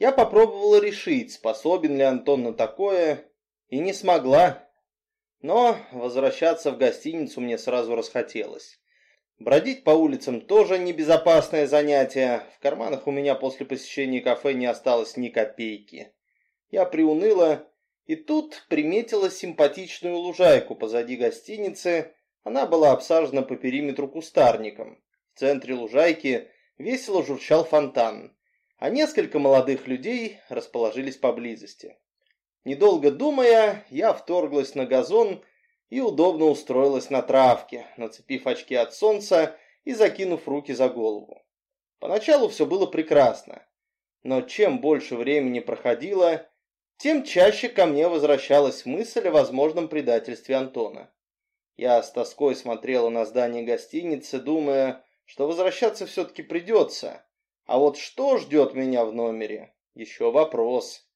Я попробовала решить, способен ли Антон на такое, и не смогла. Но возвращаться в гостиницу мне сразу расхотелось. Бродить по улицам тоже небезопасное занятие. В карманах у меня после посещения кафе не осталось ни копейки. Я приуныла, и тут приметила симпатичную лужайку позади гостиницы. Она была обсажена по периметру кустарником. В центре лужайки весело журчал фонтан, а несколько молодых людей расположились поблизости. Недолго думая, я вторглась на газон и удобно устроилась на травке, нацепив очки от солнца и закинув руки за голову. Поначалу все было прекрасно, но чем больше времени проходило, тем чаще ко мне возвращалась мысль о возможном предательстве Антона. Я с тоской смотрела на здание гостиницы, думая, что возвращаться все-таки придется. А вот что ждет меня в номере? Еще вопрос.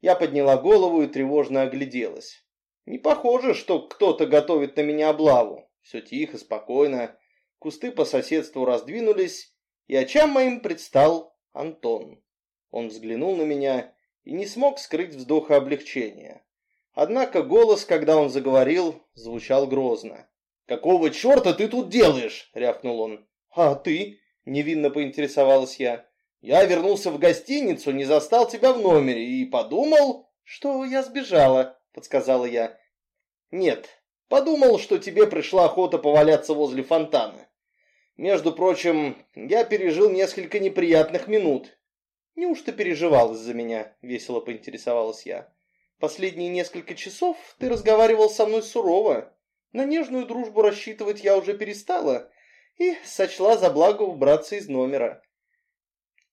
Я подняла голову и тревожно огляделась. Не похоже, что кто-то готовит на меня облаву. Все тихо, спокойно. Кусты по соседству раздвинулись, и очам моим предстал Антон. Он взглянул на меня и не смог скрыть вздоха облегчения. Однако голос, когда он заговорил, звучал грозно. «Какого черта ты тут делаешь?» — рявкнул он. «А ты?» — невинно поинтересовалась я. «Я вернулся в гостиницу, не застал тебя в номере и подумал, что я сбежала», — подсказала я. «Нет, подумал, что тебе пришла охота поваляться возле фонтана. Между прочим, я пережил несколько неприятных минут». «Неужто переживал из-за меня?» — весело поинтересовалась я. «Последние несколько часов ты разговаривал со мной сурово. На нежную дружбу рассчитывать я уже перестала» и сочла за благо убраться из номера.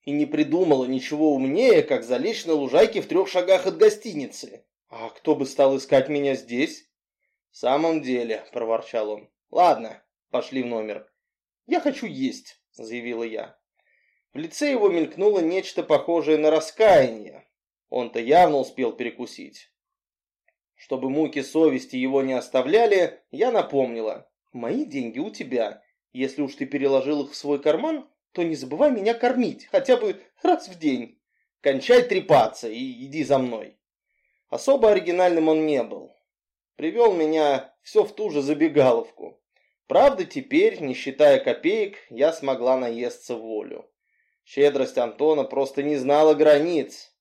И не придумала ничего умнее, как залечь на лужайке в трех шагах от гостиницы. А кто бы стал искать меня здесь? В самом деле, проворчал он. Ладно, пошли в номер. Я хочу есть, заявила я. В лице его мелькнуло нечто похожее на раскаяние. Он-то явно успел перекусить. Чтобы муки совести его не оставляли, я напомнила. Мои деньги у тебя, если уж ты переложил их в свой карман, то не забывай меня кормить, хотя бы раз в день. Кончай трепаться и иди за мной. Особо оригинальным он не был. Привел меня все в ту же забегаловку. Правда, теперь, не считая копеек, я смогла наесться волю. Щедрость Антона просто не знала границ.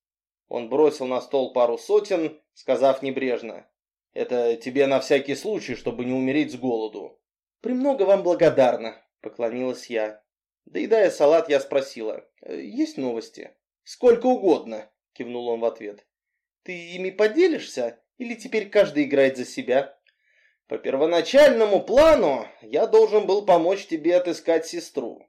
Он бросил на стол пару сотен, сказав небрежно. «Это тебе на всякий случай, чтобы не умереть с голоду. «Премного вам благодарна», — поклонилась я. Доедая салат, я спросила, «Э, «Есть новости?» «Сколько угодно», — кивнул он в ответ. «Ты ими поделишься или теперь каждый играет за себя?» «По первоначальному плану я должен был помочь тебе отыскать сестру.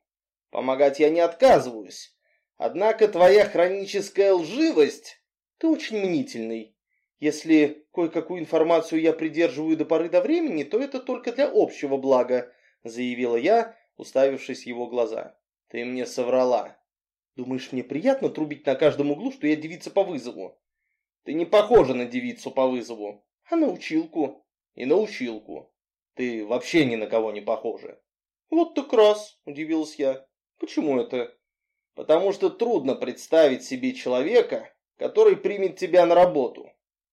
Помогать я не отказываюсь. Однако твоя хроническая лживость... Ты очень мнительный. Если кое-какую информацию я придерживаю до поры до времени, то это только для общего блага, заявила я, уставившись в его глаза. Ты мне соврала. Думаешь, мне приятно трубить на каждом углу, что я девица по вызову? Ты не похожа на девицу по вызову, а на училку. И на училку. Ты вообще ни на кого не похожа. Вот так раз, удивилась я. Почему это? Потому что трудно представить себе человека, который примет тебя на работу.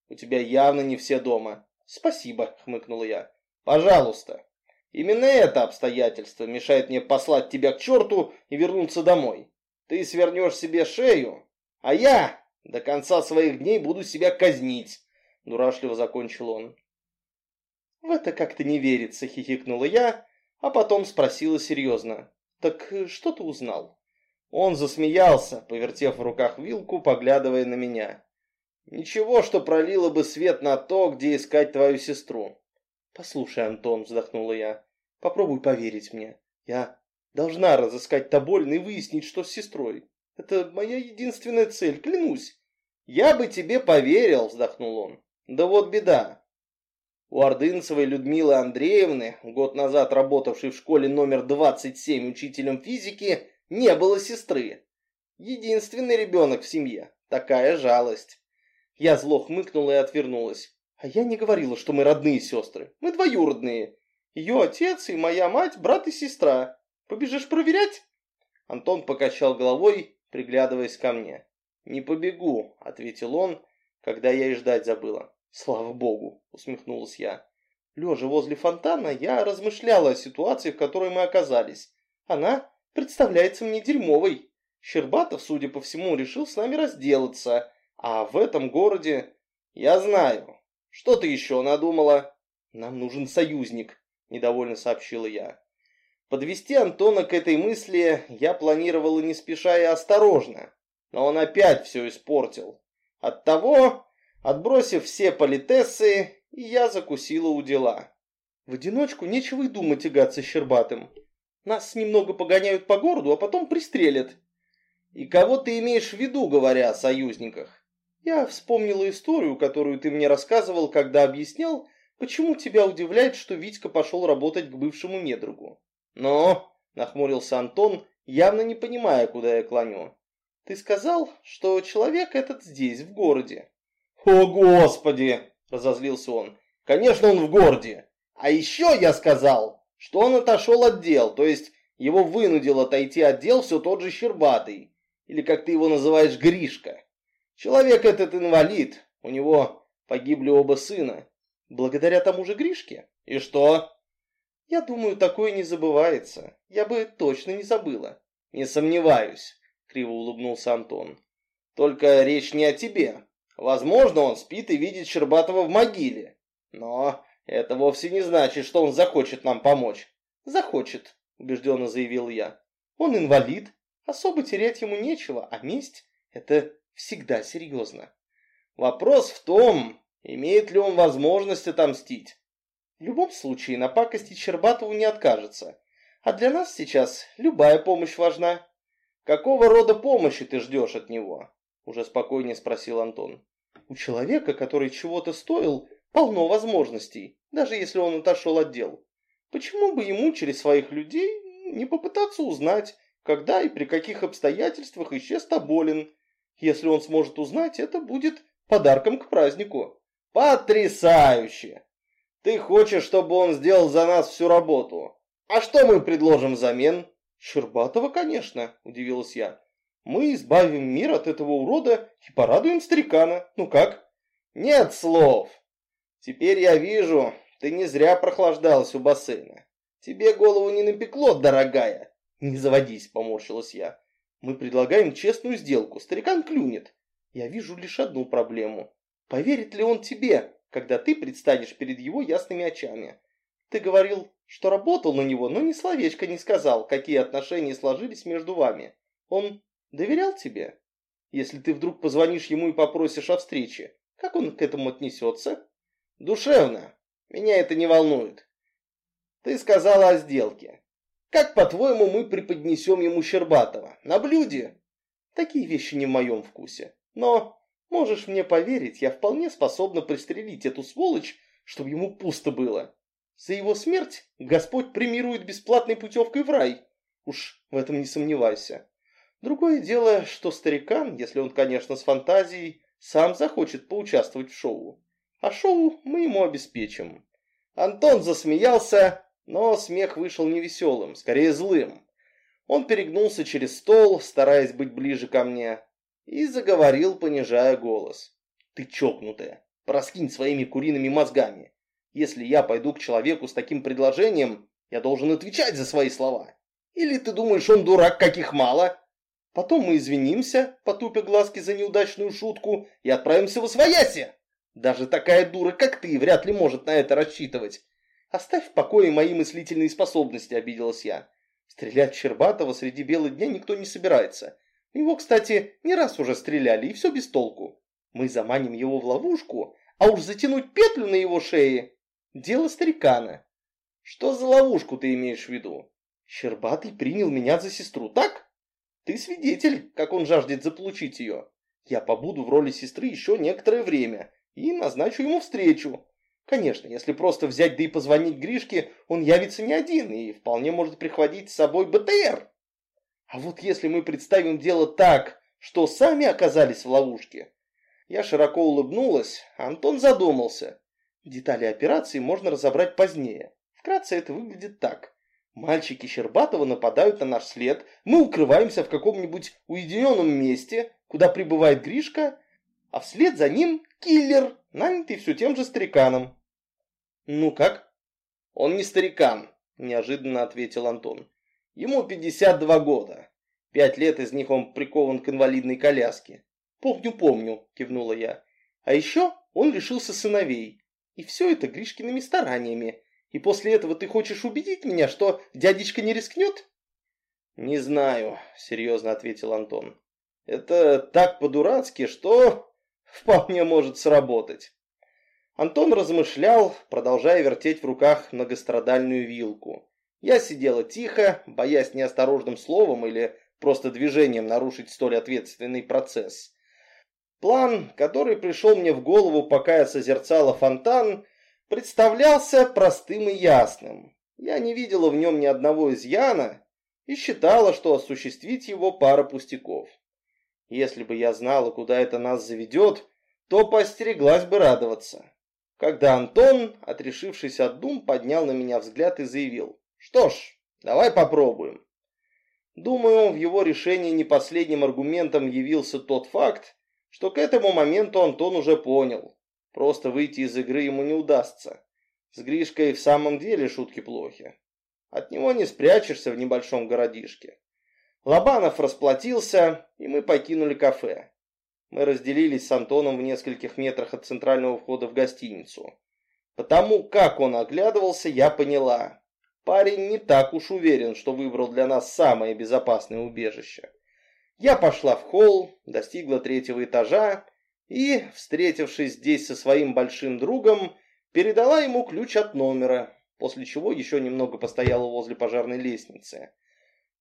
У тебя явно не все дома. Спасибо, хмыкнула я. Пожалуйста. Именно это обстоятельство мешает мне послать тебя к черту и вернуться домой. Ты свернешь себе шею, а я до конца своих дней буду себя казнить, дурашливо закончил он. В это как-то не верится, хихикнула я, а потом спросила серьезно. Так что ты узнал? Он засмеялся, повертев в руках вилку, поглядывая на меня. Ничего, что пролило бы свет на то, где искать твою сестру. Послушай, Антон, вздохнула я, попробуй поверить мне. Я должна разыскать Тобольна и выяснить, что с сестрой. Это моя единственная цель, клянусь. Я бы тебе поверил, вздохнул он. Да вот беда. У Ордынцевой Людмилы Андреевны, год назад работавшей в школе номер 27 учителем физики, не было сестры. Единственный ребенок в семье. Такая жалость. Я зло хмыкнула и отвернулась. А я не говорила, что мы родные сестры. Мы двоюродные. Ее отец и моя мать, брат и сестра. Побежишь проверять? Антон покачал головой, приглядываясь ко мне. «Не побегу», — ответил он, когда я и ждать забыла. «Слава богу», — усмехнулась я. Лежа возле фонтана, я размышляла о ситуации, в которой мы оказались. Она представляется мне дерьмовой. Щербатов, судя по всему, решил с нами разделаться, а в этом городе... Я знаю. Что ты еще надумала? Нам нужен союзник, недовольно сообщила я. Подвести Антона к этой мысли я планировала не спеша и осторожно, но он опять все испортил. Оттого, отбросив все политессы, я закусила у дела. В одиночку нечего и думать тягаться Щербатым. Нас немного погоняют по городу, а потом пристрелят. И кого ты имеешь в виду, говоря о союзниках? Я вспомнила историю, которую ты мне рассказывал, когда объяснял, почему тебя удивляет, что Витька пошел работать к бывшему недругу. «Но», — нахмурился Антон, явно не понимая, куда я клоню. «Ты сказал, что человек этот здесь, в городе». «О, Господи!» — разозлился он. «Конечно, он в городе. А еще я сказал, что он отошел от дел, то есть его вынудил отойти от дел все тот же Щербатый, или как ты его называешь, Гришка. Человек этот инвалид, у него погибли оба сына. Благодаря тому же Гришке? И что?» Я думаю, такое не забывается. Я бы точно не забыла. Не сомневаюсь, криво улыбнулся Антон. Только речь не о тебе. Возможно, он спит и видит Щербатова в могиле. Но это вовсе не значит, что он захочет нам помочь. Захочет, убежденно заявил я. Он инвалид, особо терять ему нечего, а месть – это всегда серьезно. Вопрос в том, имеет ли он возможность отомстить. В любом случае, на пакости Щербатову не откажется. А для нас сейчас любая помощь важна. Какого рода помощи ты ждешь от него? Уже спокойнее спросил Антон. У человека, который чего-то стоил, полно возможностей, даже если он отошел от дел. Почему бы ему через своих людей не попытаться узнать, когда и при каких обстоятельствах исчез Тоболин? Если он сможет узнать, это будет подарком к празднику. Потрясающе! Ты хочешь, чтобы он сделал за нас всю работу. А что мы предложим взамен? Щербатова, конечно, удивилась я. Мы избавим мир от этого урода и порадуем старикана. Ну как? Нет слов. Теперь я вижу, ты не зря прохлаждалась у бассейна. Тебе голову не напекло, дорогая. Не заводись, поморщилась я. Мы предлагаем честную сделку. Старикан клюнет. Я вижу лишь одну проблему. Поверит ли он тебе? когда ты предстанешь перед его ясными очами. Ты говорил, что работал на него, но ни словечко не сказал, какие отношения сложились между вами. Он доверял тебе? Если ты вдруг позвонишь ему и попросишь о встрече, как он к этому отнесется? Душевно. Меня это не волнует. Ты сказала о сделке. Как, по-твоему, мы преподнесем ему Щербатова? На блюде? Такие вещи не в моем вкусе. Но Можешь мне поверить, я вполне способна пристрелить эту сволочь, чтобы ему пусто было. За его смерть Господь премирует бесплатной путевкой в рай. Уж в этом не сомневайся. Другое дело, что старикан, если он, конечно, с фантазией, сам захочет поучаствовать в шоу. А шоу мы ему обеспечим. Антон засмеялся, но смех вышел невеселым, скорее злым. Он перегнулся через стол, стараясь быть ближе ко мне, и заговорил, понижая голос. «Ты чокнутая, проскинь своими куриными мозгами. Если я пойду к человеку с таким предложением, я должен отвечать за свои слова. Или ты думаешь, он дурак, каких мало? Потом мы извинимся, потупя глазки за неудачную шутку, и отправимся в освояси. Даже такая дура, как ты, вряд ли может на это рассчитывать. Оставь в покое мои мыслительные способности, обиделась я. Стрелять в Щербатова среди бела дня никто не собирается. Его, кстати, не раз уже стреляли, и все без толку. Мы заманим его в ловушку, а уж затянуть петлю на его шее – дело старикана. Что за ловушку ты имеешь в виду? Щербатый принял меня за сестру, так? Ты свидетель, как он жаждет заполучить ее. Я побуду в роли сестры еще некоторое время и назначу ему встречу. Конечно, если просто взять да и позвонить Гришке, он явится не один и вполне может прихватить с собой БТР. А вот если мы представим дело так, что сами оказались в ловушке. Я широко улыбнулась, Антон задумался. Детали операции можно разобрать позднее. Вкратце это выглядит так. Мальчики Щербатова нападают на наш след, мы укрываемся в каком-нибудь уединенном месте, куда прибывает Гришка, а вслед за ним киллер, нанятый все тем же стариканом. «Ну как?» «Он не старикан», – неожиданно ответил Антон. «Ему 52 года. Пять лет из них он прикован к инвалидной коляске». «Помню, помню», – кивнула я. «А еще он лишился сыновей. И все это Гришкиными стараниями. И после этого ты хочешь убедить меня, что дядечка не рискнет?» «Не знаю», – серьезно ответил Антон. «Это так по-дурацки, что вполне может сработать». Антон размышлял, продолжая вертеть в руках многострадальную вилку. Я сидела тихо, боясь неосторожным словом или просто движением нарушить столь ответственный процесс. План, который пришел мне в голову, пока я созерцала фонтан, представлялся простым и ясным. Я не видела в нем ни одного изъяна и считала, что осуществить его пара пустяков. Если бы я знала, куда это нас заведет, то постереглась бы радоваться когда Антон, отрешившись от дум, поднял на меня взгляд и заявил. «Что ж, давай попробуем». Думаю, в его решении не последним аргументом явился тот факт, что к этому моменту Антон уже понял. Просто выйти из игры ему не удастся. С Гришкой в самом деле шутки плохи. От него не спрячешься в небольшом городишке. Лобанов расплатился, и мы покинули кафе. Мы разделились с Антоном в нескольких метрах от центрального входа в гостиницу. Потому как он оглядывался, я поняла. Парень не так уж уверен, что выбрал для нас самое безопасное убежище. Я пошла в холл, достигла третьего этажа и, встретившись здесь со своим большим другом, передала ему ключ от номера, после чего еще немного постояла возле пожарной лестницы.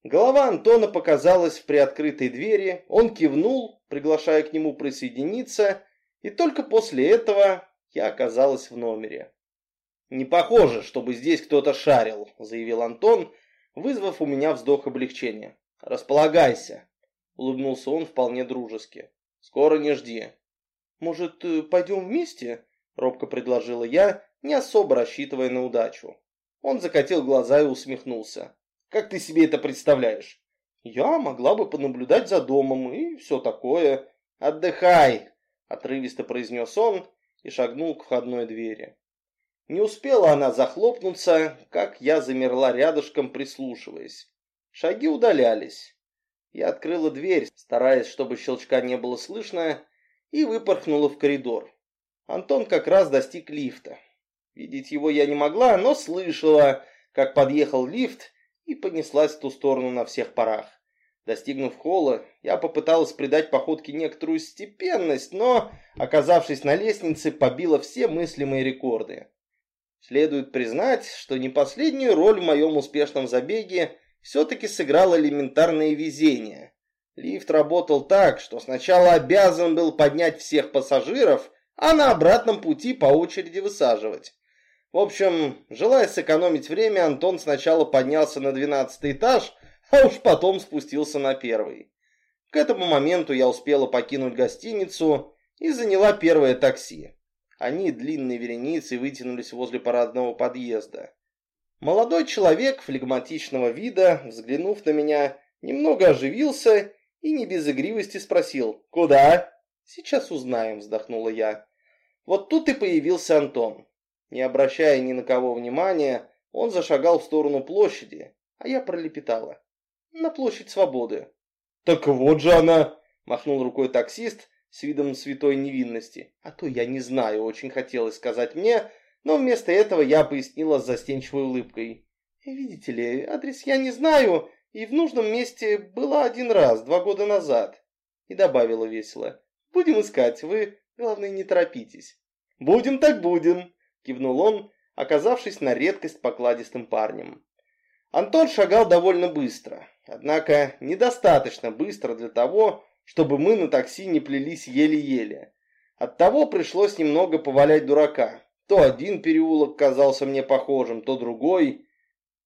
Голова Антона показалась в приоткрытой двери, он кивнул, приглашая к нему присоединиться, и только после этого я оказалась в номере. «Не похоже, чтобы здесь кто-то шарил», — заявил Антон, вызвав у меня вздох облегчения. «Располагайся», — улыбнулся он вполне дружески. «Скоро не жди». «Может, э, пойдем вместе?» — робко предложила я, не особо рассчитывая на удачу. Он закатил глаза и усмехнулся. Как ты себе это представляешь? Я могла бы понаблюдать за домом и все такое. Отдыхай, отрывисто произнес он и шагнул к входной двери. Не успела она захлопнуться, как я замерла рядышком, прислушиваясь. Шаги удалялись. Я открыла дверь, стараясь, чтобы щелчка не было слышно, и выпорхнула в коридор. Антон как раз достиг лифта. Видеть его я не могла, но слышала, как подъехал лифт, и понеслась в ту сторону на всех парах. Достигнув холла, я попыталась придать походке некоторую степенность, но, оказавшись на лестнице, побила все мыслимые рекорды. Следует признать, что не последнюю роль в моем успешном забеге все-таки сыграло элементарное везение. Лифт работал так, что сначала обязан был поднять всех пассажиров, а на обратном пути по очереди высаживать. В общем, желая сэкономить время, Антон сначала поднялся на двенадцатый этаж, а уж потом спустился на первый. К этому моменту я успела покинуть гостиницу и заняла первое такси. Они длинной вереницей вытянулись возле парадного подъезда. Молодой человек флегматичного вида, взглянув на меня, немного оживился и не без игривости спросил «Куда?» «Сейчас узнаем», вздохнула я. Вот тут и появился Антон. Не обращая ни на кого внимания, он зашагал в сторону площади, а я пролепетала. На площадь свободы. «Так вот же она!» – махнул рукой таксист с видом святой невинности. А то я не знаю, очень хотелось сказать мне, но вместо этого я пояснила с застенчивой улыбкой. «Видите ли, адрес я не знаю, и в нужном месте была один раз, два года назад». И добавила весело. «Будем искать, вы, главное, не торопитесь». «Будем так будем», кивнул он, оказавшись на редкость покладистым парнем. Антон шагал довольно быстро, однако недостаточно быстро для того, чтобы мы на такси не плелись еле-еле. Оттого пришлось немного повалять дурака. То один переулок казался мне похожим, то другой.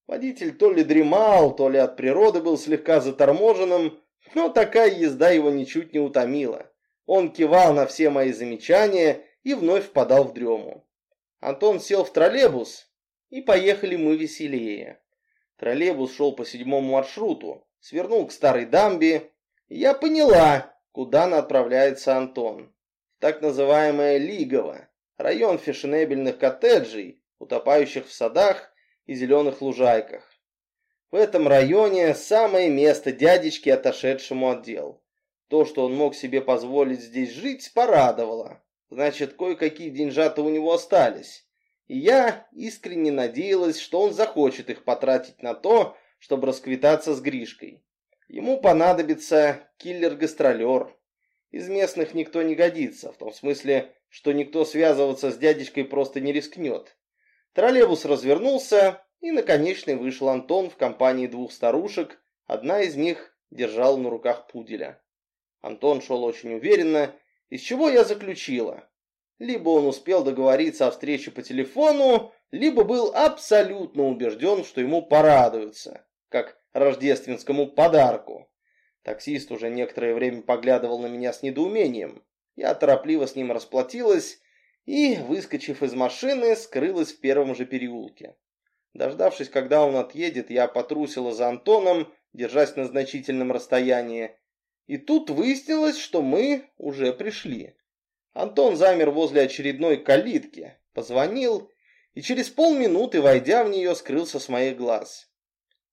Водитель то ли дремал, то ли от природы был слегка заторможенным, но такая езда его ничуть не утомила. Он кивал на все мои замечания и вновь впадал в дрему. Антон сел в троллейбус, и поехали мы веселее. Троллейбус шел по седьмому маршруту, свернул к старой дамбе, и я поняла, куда направляется Антон. Так называемое Лигово, район фешенебельных коттеджей, утопающих в садах и зеленых лужайках. В этом районе самое место дядечке, отошедшему от дел. То, что он мог себе позволить здесь жить, порадовало. Значит, кое-какие деньжата у него остались. И я искренне надеялась, что он захочет их потратить на то, чтобы расквитаться с Гришкой. Ему понадобится киллер-гастролер. Из местных никто не годится, в том смысле, что никто связываться с дядечкой просто не рискнет. Троллейбус развернулся, и на конечной вышел Антон в компании двух старушек, одна из них держала на руках пуделя. Антон шел очень уверенно, из чего я заключила. Либо он успел договориться о встрече по телефону, либо был абсолютно убежден, что ему порадуются, как рождественскому подарку. Таксист уже некоторое время поглядывал на меня с недоумением. Я торопливо с ним расплатилась и, выскочив из машины, скрылась в первом же переулке. Дождавшись, когда он отъедет, я потрусила за Антоном, держась на значительном расстоянии. И тут выяснилось, что мы уже пришли. Антон замер возле очередной калитки, позвонил и через полминуты, войдя в нее, скрылся с моих глаз.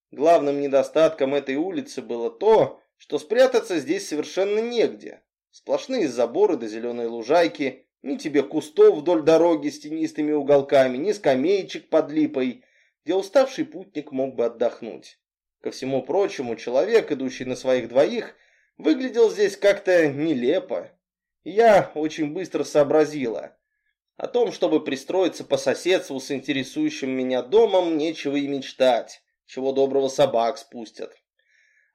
Главным недостатком этой улицы было то, что спрятаться здесь совершенно негде. Сплошные заборы до зеленой лужайки, ни тебе кустов вдоль дороги с тенистыми уголками, ни скамеечек под липой, где уставший путник мог бы отдохнуть. Ко всему прочему, человек, идущий на своих двоих, выглядел здесь как-то нелепо, я очень быстро сообразила. О том, чтобы пристроиться по соседству с интересующим меня домом, нечего и мечтать. Чего доброго собак спустят.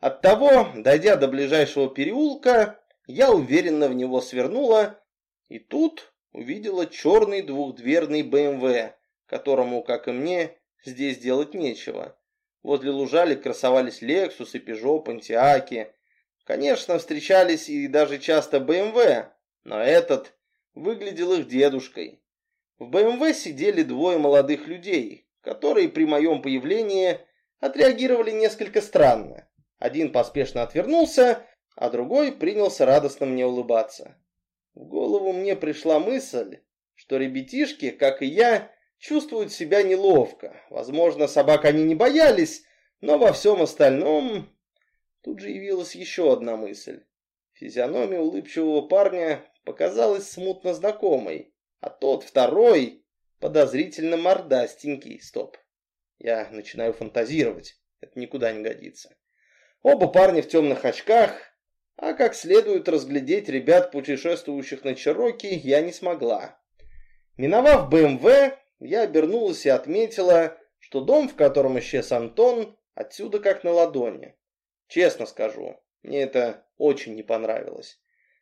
Оттого, дойдя до ближайшего переулка, я уверенно в него свернула, и тут увидела черный двухдверный БМВ, которому, как и мне, здесь делать нечего. Возле лужалек красовались Lexus и Peugeot, Pontiac. Конечно, встречались и даже часто БМВ, но этот выглядел их дедушкой. В БМВ сидели двое молодых людей, которые при моем появлении отреагировали несколько странно. Один поспешно отвернулся, а другой принялся радостно мне улыбаться. В голову мне пришла мысль, что ребятишки, как и я, чувствуют себя неловко. Возможно, собак они не боялись, но во всем остальном... Тут же явилась еще одна мысль. Физиономия улыбчивого парня показалась смутно знакомой, а тот второй подозрительно мордастенький. Стоп. Я начинаю фантазировать. Это никуда не годится. Оба парня в темных очках, а как следует разглядеть ребят, путешествующих на Чероки, я не смогла. Миновав БМВ, я обернулась и отметила, что дом, в котором исчез Антон, отсюда как на ладони. Честно скажу, мне это очень не понравилось.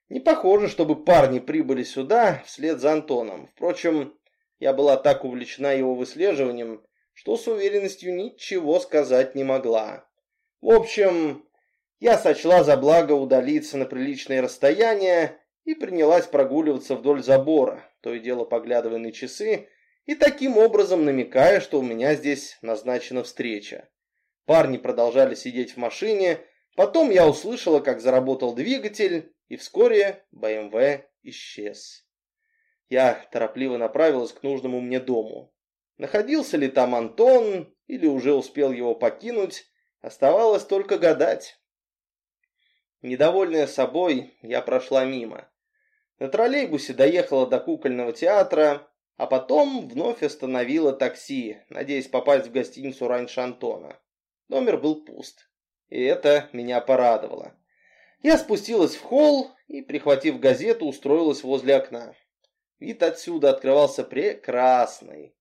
Не похоже, чтобы парни прибыли сюда вслед за Антоном. Впрочем, я была так увлечена его выслеживанием, что с уверенностью ничего сказать не могла. В общем, я сочла за благо удалиться на приличное расстояние и принялась прогуливаться вдоль забора, то и дело поглядывая на часы и таким образом намекая, что у меня здесь назначена встреча. Парни продолжали сидеть в машине, потом я услышала, как заработал двигатель, и вскоре БМВ исчез. Я торопливо направилась к нужному мне дому. Находился ли там Антон или уже успел его покинуть, оставалось только гадать. Недовольная собой, я прошла мимо. На троллейбусе доехала до кукольного театра, а потом вновь остановила такси, надеясь попасть в гостиницу раньше Антона. Номер был пуст, и это меня порадовало. Я спустилась в холл и, прихватив газету, устроилась возле окна. Вид отсюда открывался прекрасный.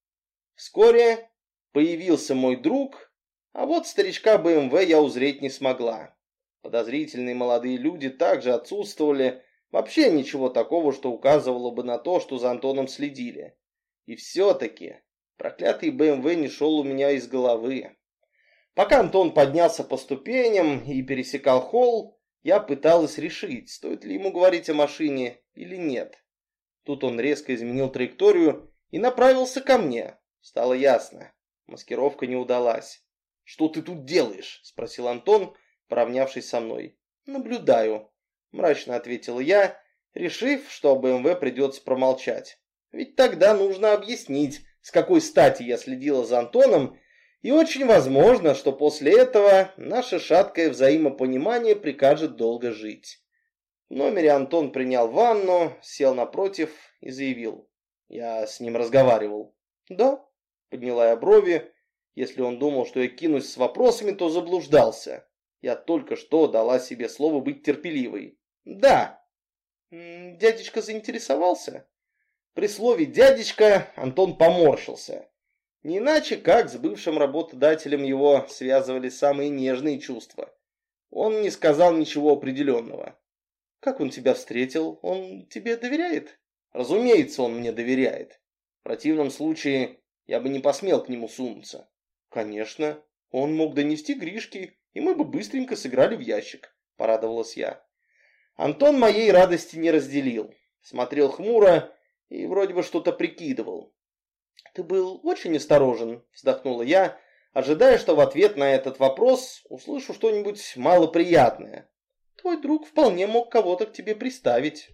Вскоре появился мой друг, а вот старичка БМВ я узреть не смогла. Подозрительные молодые люди также отсутствовали, вообще ничего такого, что указывало бы на то, что за Антоном следили. И все-таки проклятый БМВ не шел у меня из головы. Пока Антон поднялся по ступеням и пересекал холл, я пыталась решить, стоит ли ему говорить о машине или нет. Тут он резко изменил траекторию и направился ко мне. Стало ясно. Маскировка не удалась. «Что ты тут делаешь?» – спросил Антон, поравнявшись со мной. «Наблюдаю». мрачно ответила я, решив, что БМВ придется промолчать. Ведь тогда нужно объяснить, с какой стати я следила за Антоном, и очень возможно, что после этого наше шаткое взаимопонимание прикажет долго жить. В номере Антон принял ванну, сел напротив и заявил. Я с ним разговаривал. «Да», — подняла я брови. Если он думал, что я кинусь с вопросами, то заблуждался. Я только что дала себе слово быть терпеливой. «Да». «Дядечка заинтересовался?» При слове «дядечка» Антон поморщился. Не иначе, как с бывшим работодателем его связывали самые нежные чувства. Он не сказал ничего определенного. «Как он тебя встретил? Он тебе доверяет?» «Разумеется, он мне доверяет. В противном случае я бы не посмел к нему сунуться». «Конечно. Он мог донести Гришки, и мы бы быстренько сыграли в ящик», – порадовалась я. Антон моей радости не разделил. Смотрел хмуро и вроде бы что-то прикидывал. «Ты был очень осторожен», – вздохнула я, ожидая, что в ответ на этот вопрос услышу что-нибудь малоприятное. «Твой друг вполне мог кого-то к тебе приставить».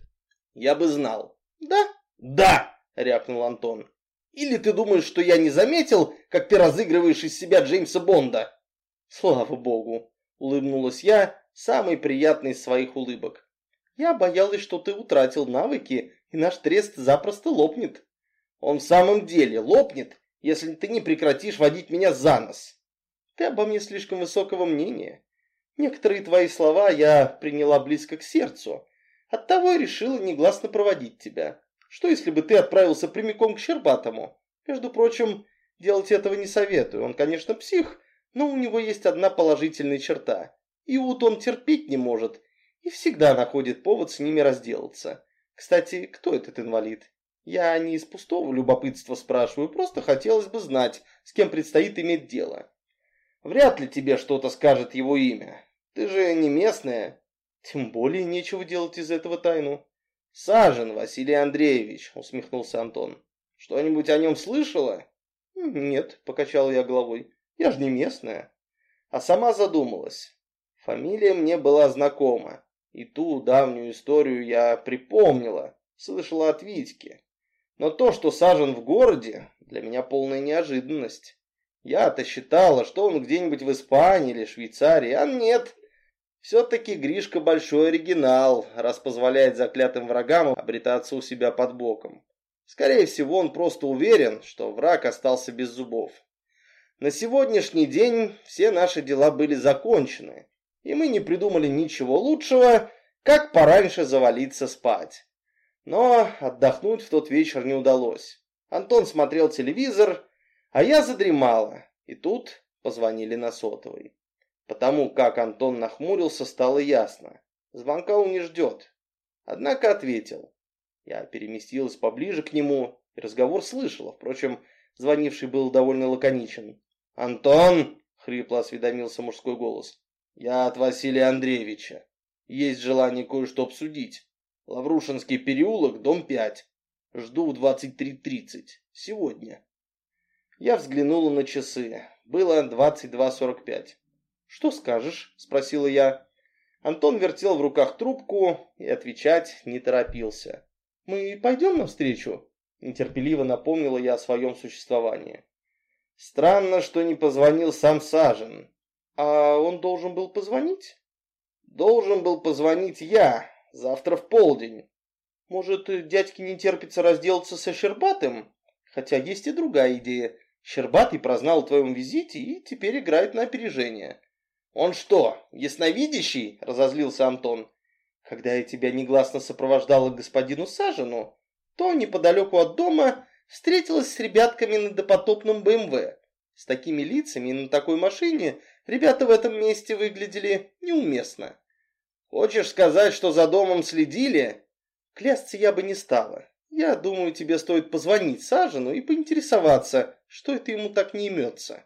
«Я бы знал». «Да?» «Да!» – рявкнул Антон. «Или ты думаешь, что я не заметил, как ты разыгрываешь из себя Джеймса Бонда?» «Слава богу!» – улыбнулась я, самый приятный из своих улыбок. «Я боялась, что ты утратил навыки, и наш трест запросто лопнет». Он в самом деле лопнет, если ты не прекратишь водить меня за нос. Ты обо мне слишком высокого мнения. Некоторые твои слова я приняла близко к сердцу. Оттого и решила негласно проводить тебя. Что, если бы ты отправился прямиком к Щербатому? Между прочим, делать этого не советую. Он, конечно, псих, но у него есть одна положительная черта. Иуд он терпеть не может и всегда находит повод с ними разделаться. Кстати, кто этот инвалид? Я не из пустого любопытства спрашиваю, просто хотелось бы знать, с кем предстоит иметь дело. Вряд ли тебе что-то скажет его имя. Ты же не местная. Тем более нечего делать из этого тайну. Сажен Василий Андреевич, усмехнулся Антон. Что-нибудь о нем слышала? Нет, покачал я головой. Я же не местная. А сама задумалась. Фамилия мне была знакома. И ту давнюю историю я припомнила. Слышала от Витьки. Но то, что сажен в городе, для меня полная неожиданность. Я-то считала, что он где-нибудь в Испании или Швейцарии, а нет. Все-таки Гришка большой оригинал, раз позволяет заклятым врагам обретаться у себя под боком. Скорее всего, он просто уверен, что враг остался без зубов. На сегодняшний день все наши дела были закончены, и мы не придумали ничего лучшего, как пораньше завалиться спать. Но отдохнуть в тот вечер не удалось. Антон смотрел телевизор, а я задремала. И тут позвонили на сотовый. Потому как Антон нахмурился, стало ясно. Звонка он не ждет. Однако ответил. Я переместилась поближе к нему и разговор слышала. Впрочем, звонивший был довольно лаконичен. «Антон!» — хрипло осведомился мужской голос. «Я от Василия Андреевича. Есть желание кое-что обсудить». Лаврушинский переулок, дом 5. Жду в 23.30. Сегодня. Я взглянула на часы. Было 22.45. «Что скажешь?» – спросила я. Антон вертел в руках трубку и отвечать не торопился. «Мы пойдем навстречу?» – нетерпеливо напомнила я о своем существовании. «Странно, что не позвонил сам Сажен. А он должен был позвонить?» «Должен был позвонить я, Завтра в полдень. Может, дядьке не терпится разделаться со Щербатым? Хотя есть и другая идея. Щербатый прознал о твоем визите и теперь играет на опережение. Он что, ясновидящий? Разозлился Антон. Когда я тебя негласно сопровождала к господину Сажину, то неподалеку от дома встретилась с ребятками на допотопном БМВ. С такими лицами и на такой машине ребята в этом месте выглядели неуместно. Хочешь сказать, что за домом следили? Клясться я бы не стала. Я думаю, тебе стоит позвонить Сажину и поинтересоваться, что это ему так не имется.